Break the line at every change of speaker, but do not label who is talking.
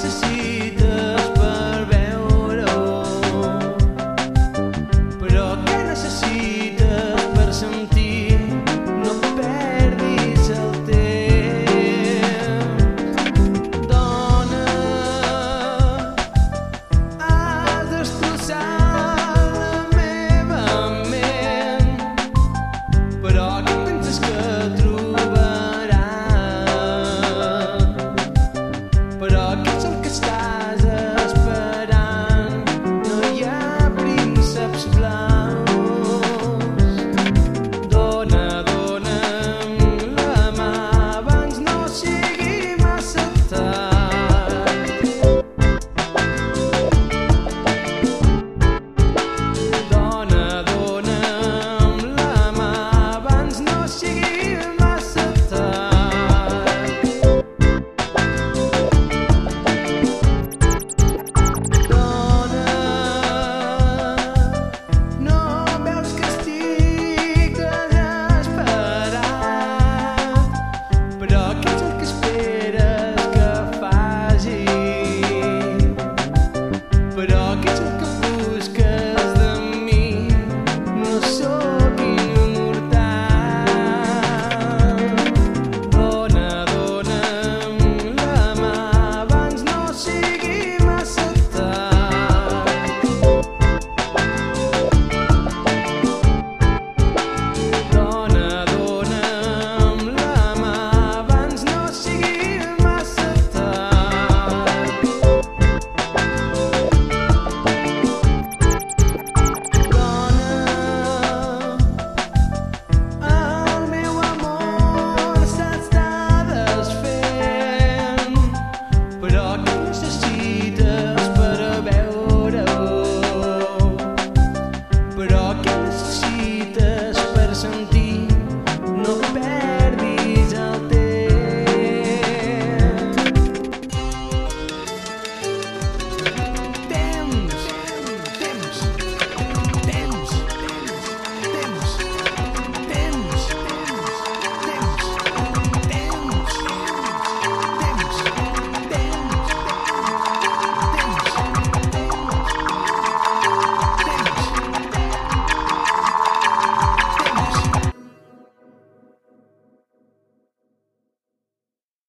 to see